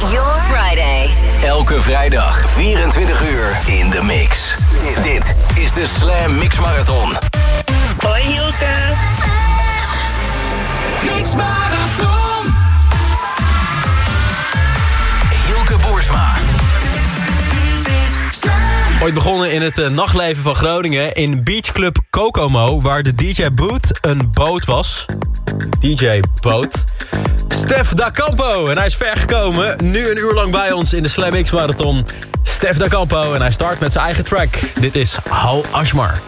your Friday. Elke vrijdag 24 uur in de mix. Dit is de Slam Mix Marathon. Hoi Hielke. Mix Marathon. Hilke Boersma. Ooit begonnen in het eh, nachtleven van Groningen in beachclub Kokomo... waar de DJ Boot een boot was. DJ Boot. Stef Da Campo. En hij is ver gekomen. Nu een uur lang bij ons in de Slam X Marathon. Stef Da Campo. En hij start met zijn eigen track. Dit is Hal Ashmar.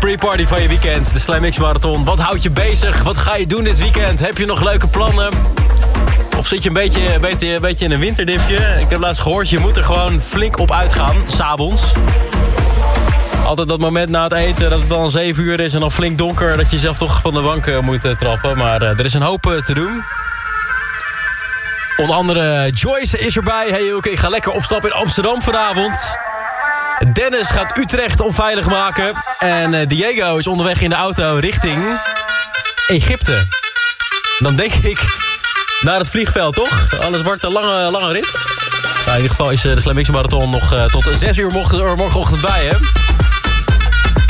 De pre-party van je weekend. De Slam X Marathon. Wat houdt je bezig? Wat ga je doen dit weekend? Heb je nog leuke plannen? Of zit je een beetje, beetje, beetje in een winterdipje? Ik heb laatst gehoord, je moet er gewoon flink op uitgaan. S'avonds. Altijd dat moment na het eten, dat het dan 7 uur is en dan flink donker... dat je zelf toch van de bank eh, moet eh, trappen. Maar eh, er is een hoop te doen. Onder andere Joyce is erbij. Hey Hilke, ik ga lekker opstappen in Amsterdam vanavond. Dennis gaat Utrecht onveilig maken. En eh, Diego is onderweg in de auto richting Egypte. Dan denk ik naar het vliegveld, toch? Alles wordt een lange, lange rit. Nou, in ieder geval is eh, de Slam Marathon nog eh, tot 6 uur morgen- morgenochtend bij, hè?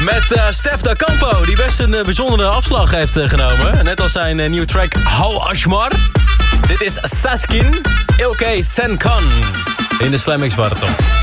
Met Stef da Campo, die best een bijzondere afslag heeft genomen. Net als zijn nieuwe track Hou Ashmar. Dit is Saskin Ilke Senkan in de Slam Marathon.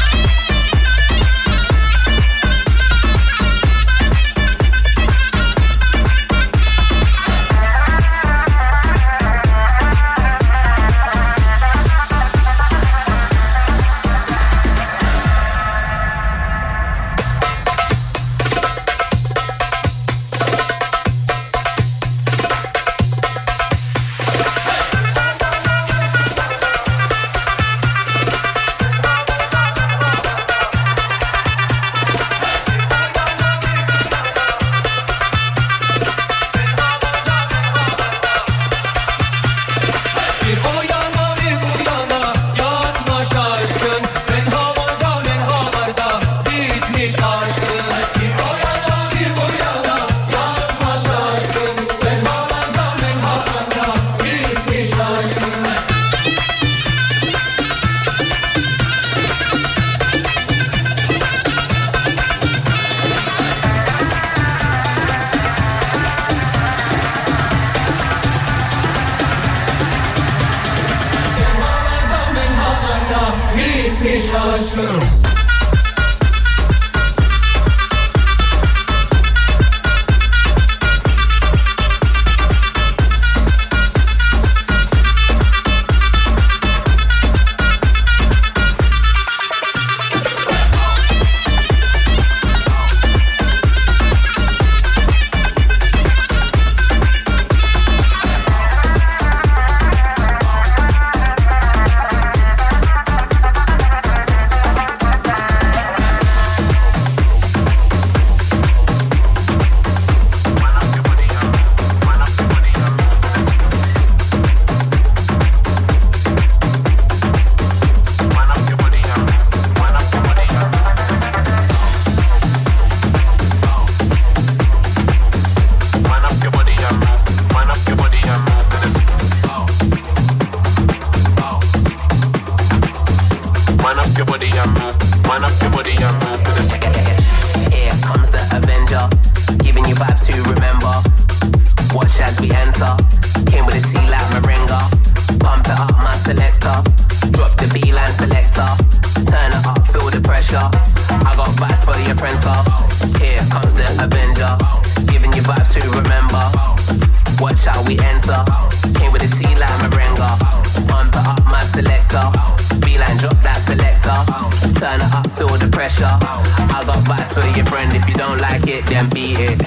It,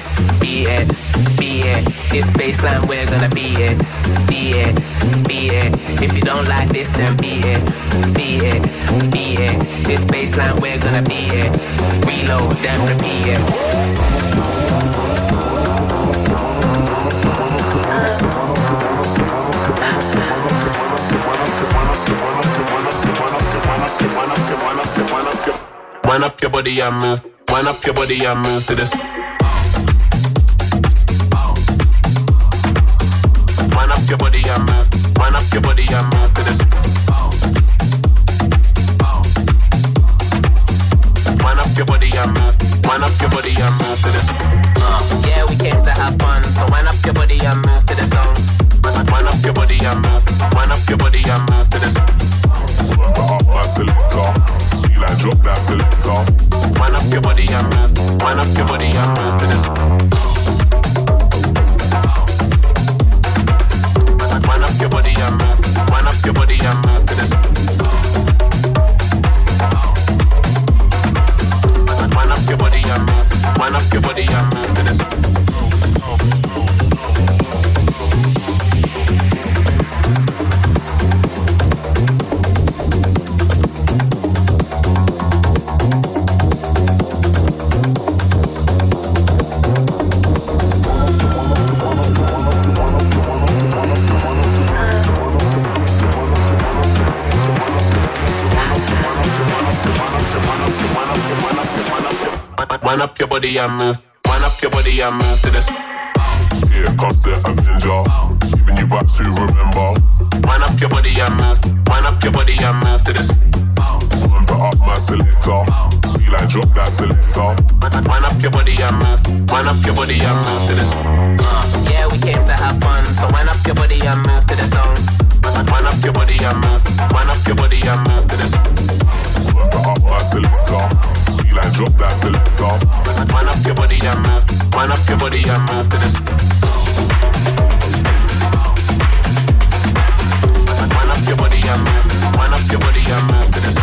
beat it, beat it. This baseline, we're gonna beat it, beat it, beat it. If you don't like this, then beat it, beat it, beat it. This baseline, we're gonna beat it. Reload, then repeat it. Wind up your body and move. Wind up your body and move to this. Your body and move to this. Wind up your body and move. Wind up your body and move to this. Uh, yeah, we came to have fun, so wind up your body and move to the song. Wind up your body and move. Wind up your body and move to this. Up selector. She like drop that selector. Wind up your body and move. Wind up your body and move to this. Up your body and move. Wind up your body body move. Up your body and move to this. Body and move. Wind up your body and move to this. Here comes the Avenger. Giving you vibes to remember. Wind up your body and move. Wind up your body and move to this. Put up my selector. She like drop that selector. Wind up your body and move. Wind up your body and move to this. Uh, yeah, we came to have fun, so wind up your body and move to the song. Wind up your body and move. Wind up your body and move to this. Put up my selector. She like drop that selector. Wind up your body and move. Wind up your body and move to this. Wind up your body and move. Wind up your body and move to this.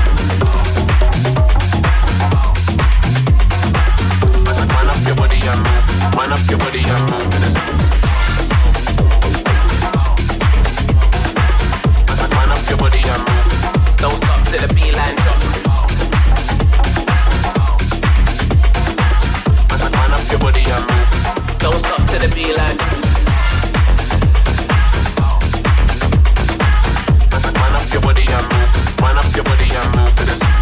Wind up your body and move. Wind up your body and move to this. body and move. Don't stop till the beeline drop. Man, up your body and move. Don't stop till the beat Man, man up your body and move. Man up your body and move to the.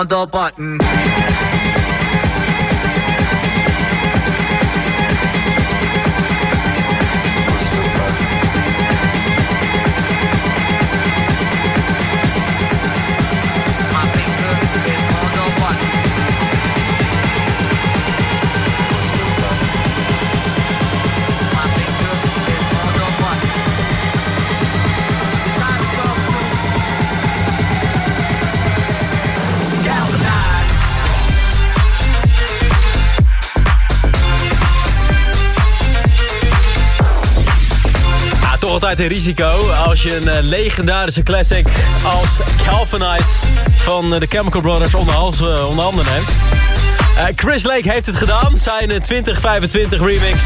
On the button. Altijd een risico als je een eh, legendarische classic als Galvanize van eh, de Chemical Brothers onder, eh, onder handen neemt. Chris Lake heeft het gedaan, zijn eh, 2025 remix.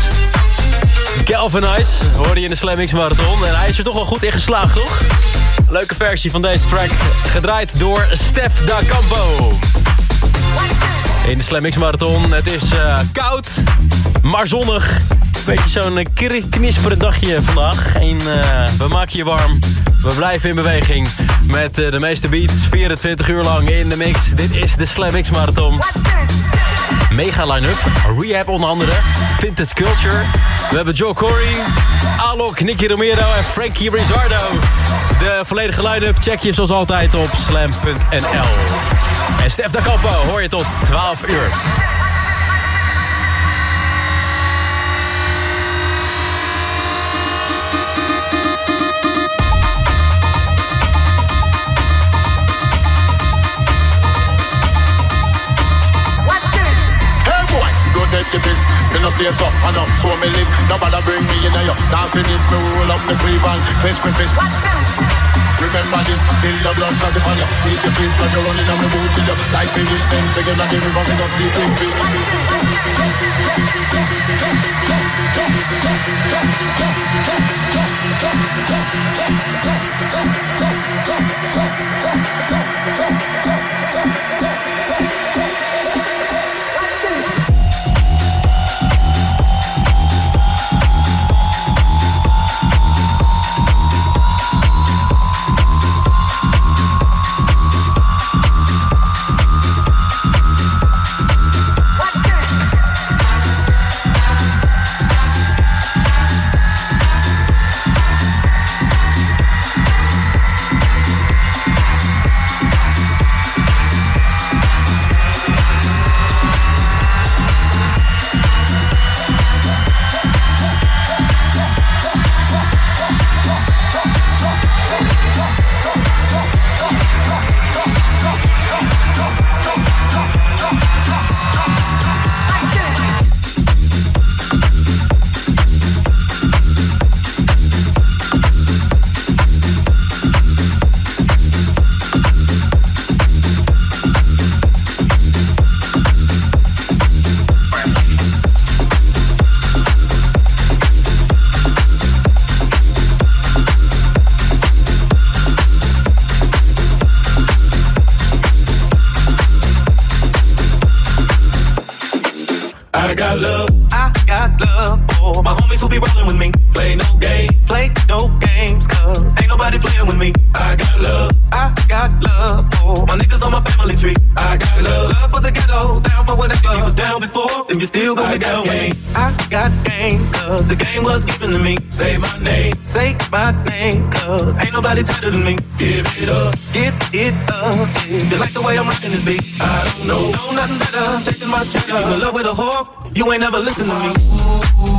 Galvanize hoorde je in de Slam X Marathon en hij is er toch wel goed in geslaagd, toch? Leuke versie van deze track, gedraaid door Stef Da Campo. In de Slam Marathon, het is koud, maar zonnig. Beetje zo'n eh, knisperend dagje vandaag. En eh, we maken je warm. We blijven in beweging met eh, de meeste beats. 24 uur lang in de mix. Dit is de Slam X Marathon. Mega line-up. Rehab onder andere. Vintage Culture. We hebben Joe Corey, Alok, Nicky Romero en Frankie Rizzardo. De volledige line-up check je zoals altijd op slam.nl. En Stef da Campo hoor je tot 12 uur. face up and up So me live, no bother bring me in a yo. Now finish me roll up the sleeve and fish me fish Remember this, build the blood cause it's I yo Eat your face cause you're running on me booty yo. Like finish them, take it like the river, we go see it fish This beat, I don't know, know nothing better. Chasing my cheddar, you in love with a whore, you ain't never listen to me.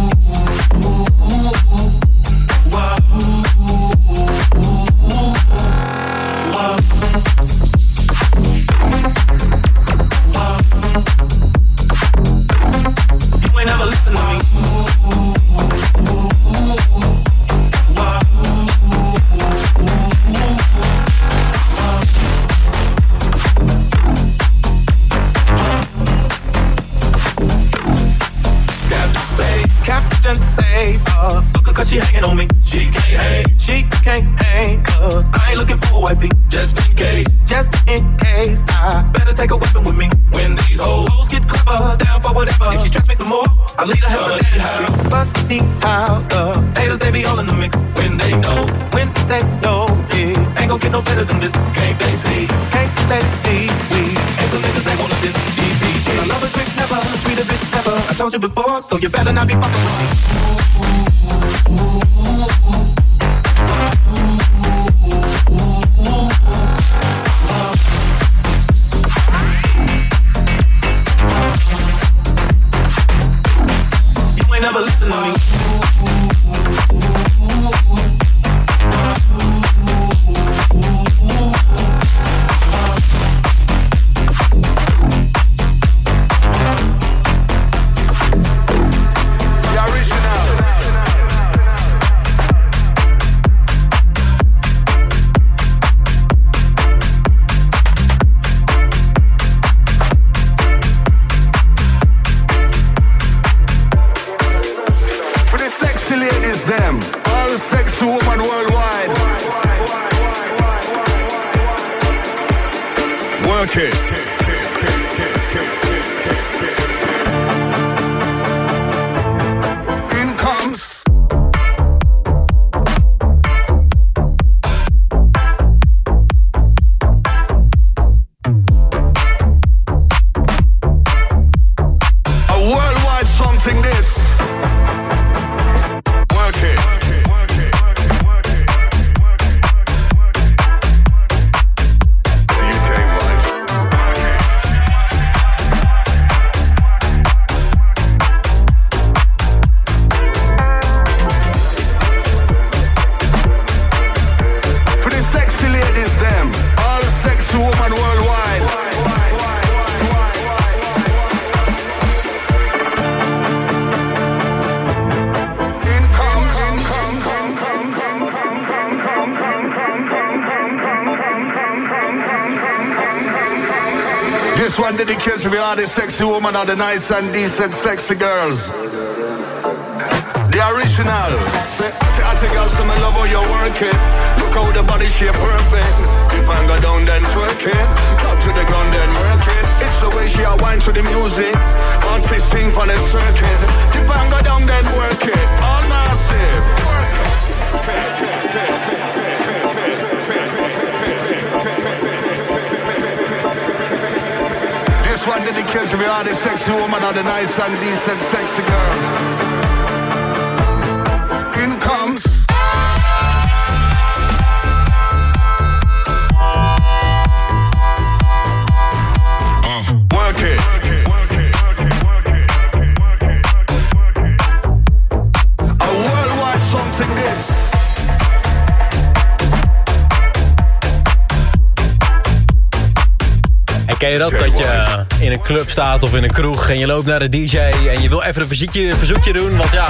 Me I'll lead her hell to the street. Funny how the haters they be all in the mix. When they know, when they know, yeah, ain't gon' get no better than this. Can't they see? Can't they see? We ain't some niggas that wanna this DPG. I love a trick, never treat a bitch never. I told you before, so you better not be fucking with me. This one dedicated to all the sexy women, all the nice and decent sexy girls. The original. Say, I take out some love how you work it. Look how the body shape perfect. And go down then twerk it. Drop to the ground then work it. It's the way she a wine to the music. Artist think on it circuit. Dip and go down then work it. All massive. Work it. This one dedicated to all the sexy woman, all the nice and decent sexy girls. Club staat of in een kroeg en je loopt naar de DJ en je wil even een verzoekje, doen. Want ja,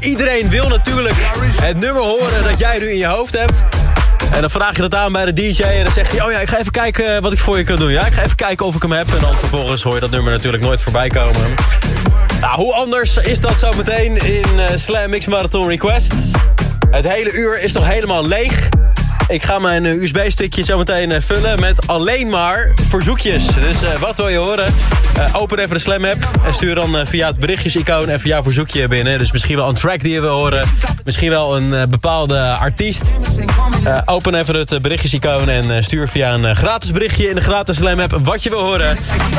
iedereen wil natuurlijk het nummer horen dat jij nu in je hoofd hebt. En dan vraag je dat aan bij de DJ en dan zeg je... oh ja, ik ga even kijken wat ik voor je kan doen. Ja, ik ga even kijken of ik hem heb. En dan vervolgens hoor je dat nummer natuurlijk nooit voorbij komen. Nou, hoe anders is dat zo meteen in eh, Slam Mix Marathon Request? Het hele uur is nog helemaal leeg. Ik ga mijn eh, USB-stickje zo meteen eh, vullen met alleen maar verzoekjes. Dus eh, wat wil je horen? Open even de Slam app en stuur dan via het berichtjes-icoon even jouw verzoekje binnen. Dus misschien wel een track die je wil horen. Misschien wel een bepaalde artiest. Eh, open even het eh, berichtjes-icoon en eh, stuur via een gratis berichtje in de gratis Slam app wat je wil horen.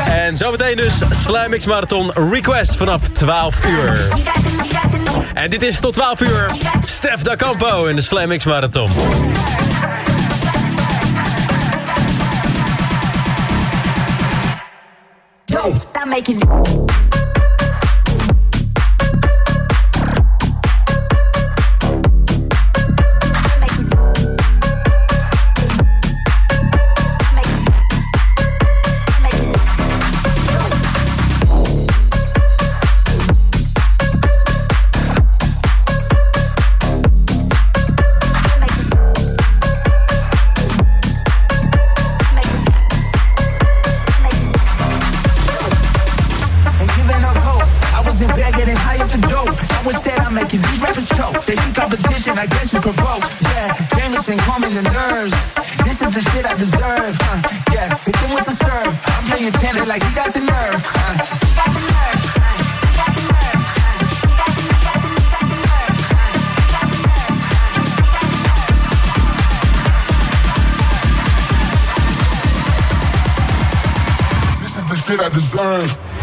En zometeen dus Slam Mix Marathon Request vanaf 12 uur. En dit is tot 12 uur Stef Da Campo in de Slam Mix Marathon. Shit I deserve.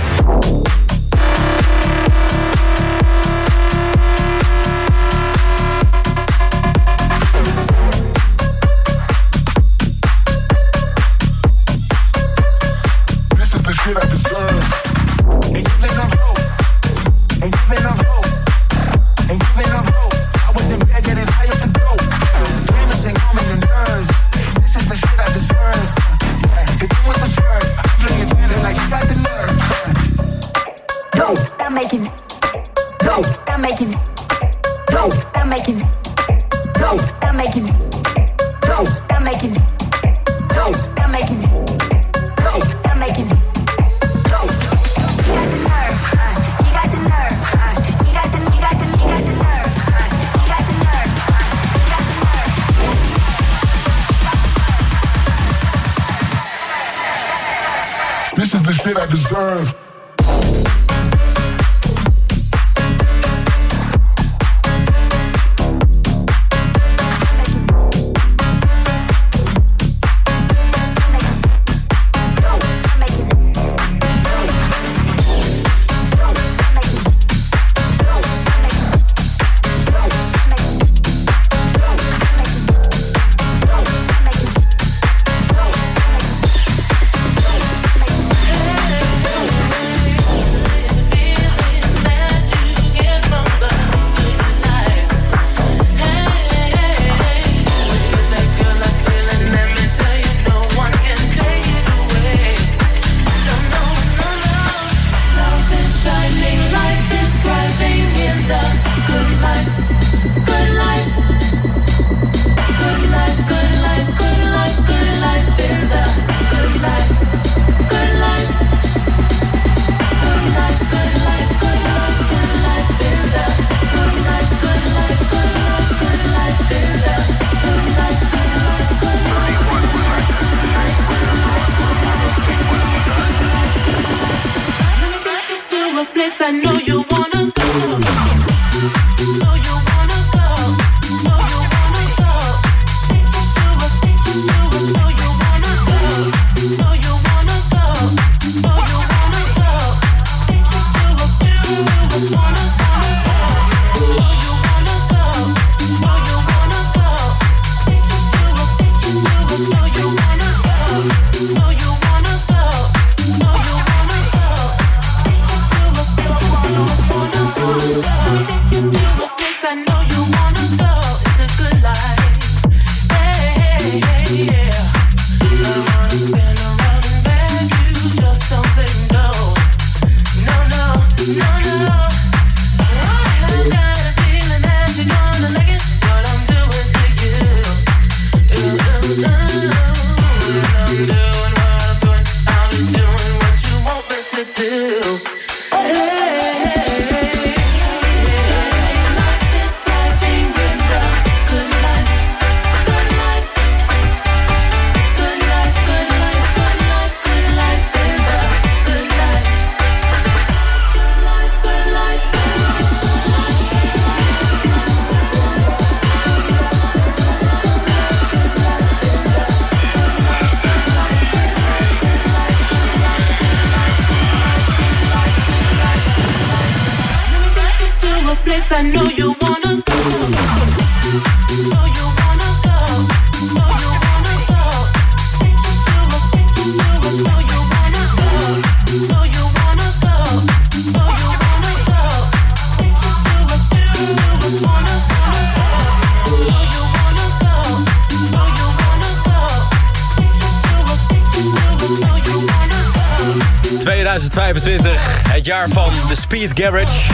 Speed Garage.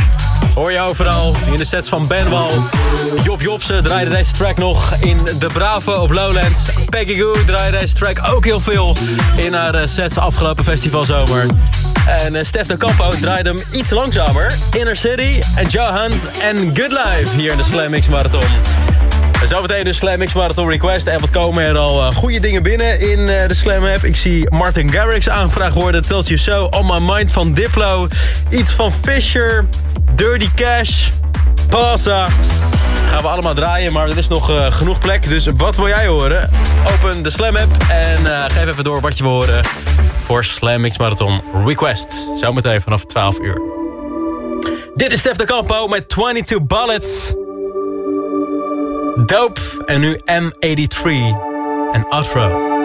Hoor je overal in de sets van Benwal. Job Jobsen draaide deze track nog in de Bravo op Lowlands. Peggy Goo draaide deze track ook heel veel in haar eh, sets afgelopen festivalzomer. En uh, Stef de Campo draaide hem iets langzamer. Inner City en Joe Hunt en Good Life hier in de Slam Marathon. Zometeen de Slam X Marathon Request. En wat komen er al uh, goede dingen binnen in uh, de Slam app. Ik zie Martin Garrix aangevraagd worden. Tells You So, On My Mind van Diplo. Iets van Fisher, Dirty Cash, Pasa. Gaan we allemaal draaien, maar er is nog uh, genoeg plek. Dus wat wil jij horen? Open de Slam app en geef even door wat je wil horen... voor Slam X Marathon Request. Zometeen vanaf 12 uur. Dit is Stef de Campo met 22 Bullets... Dope en nu M83 en Outro.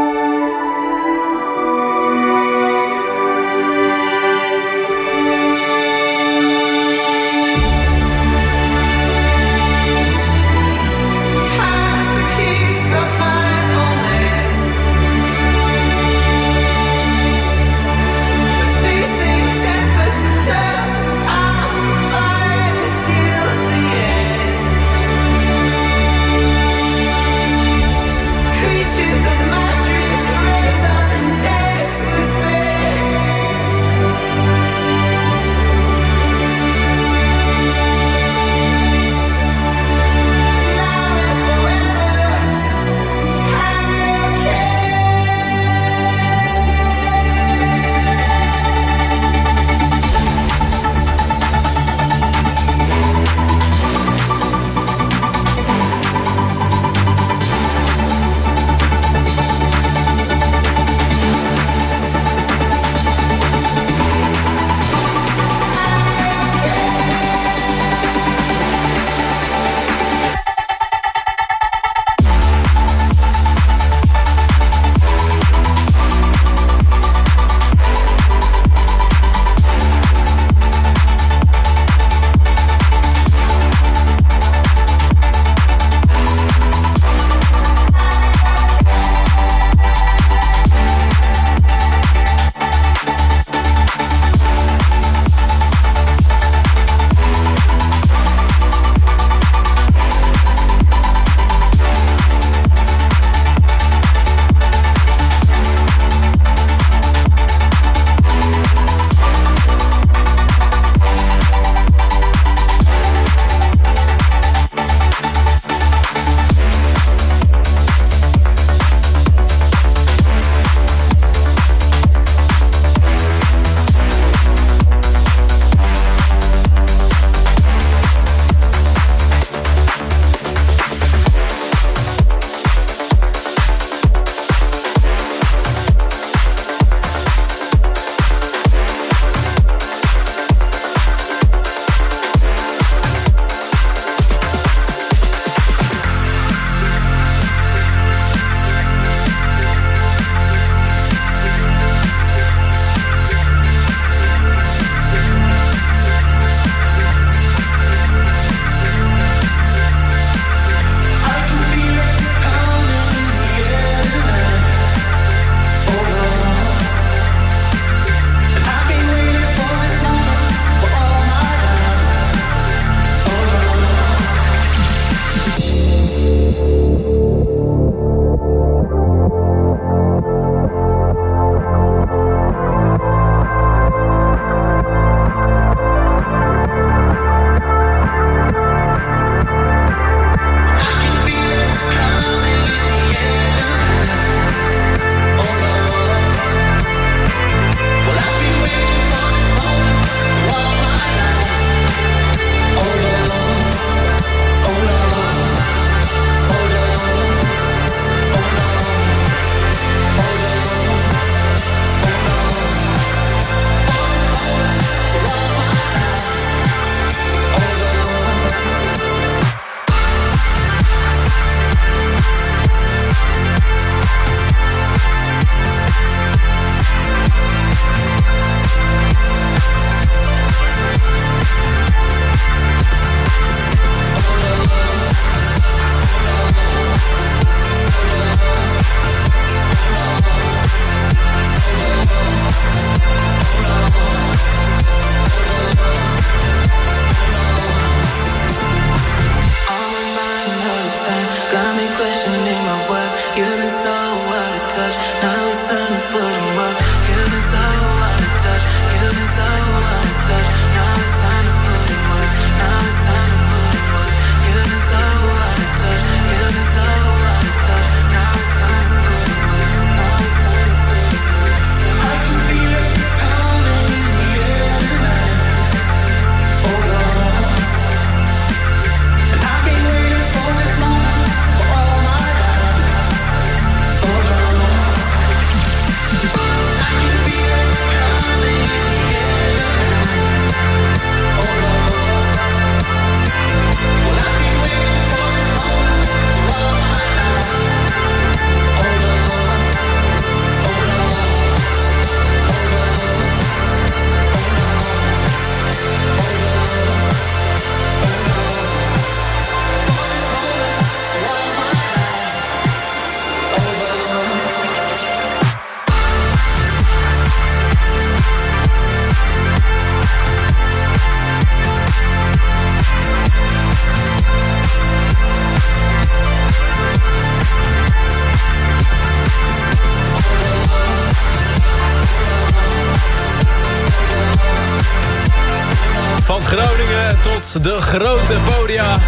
De grote podia.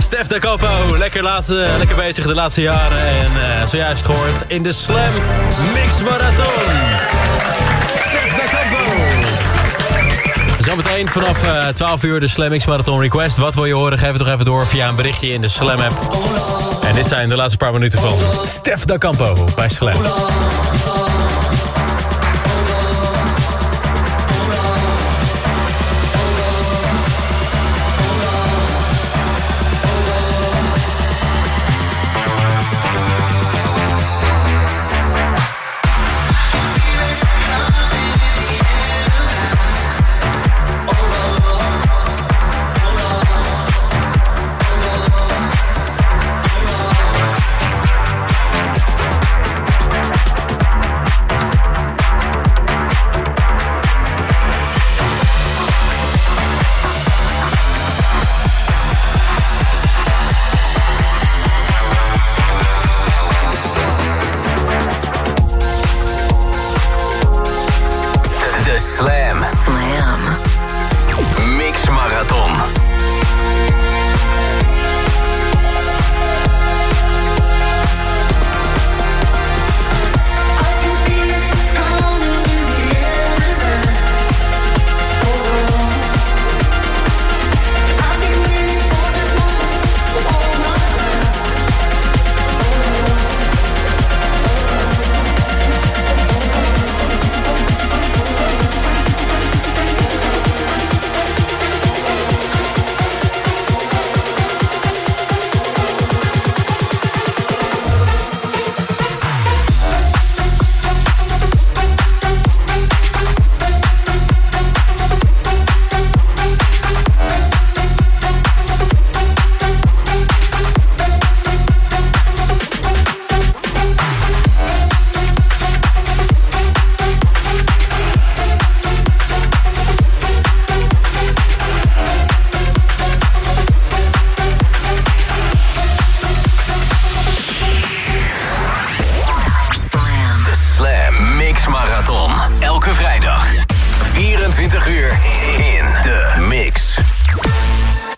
Stef de Capo, lekker, laatste, lekker bezig de laatste jaren. En eh, zojuist gehoord in de Slam Mix Marathon. Stef de Capo. Zometeen vanaf eh 12 uur de Slam Mix Marathon Request. Wat wil je horen? Geef het toch even door via een berichtje in de Slam app. En dit zijn de laatste paar minuten van Stef da Campo bij Slam.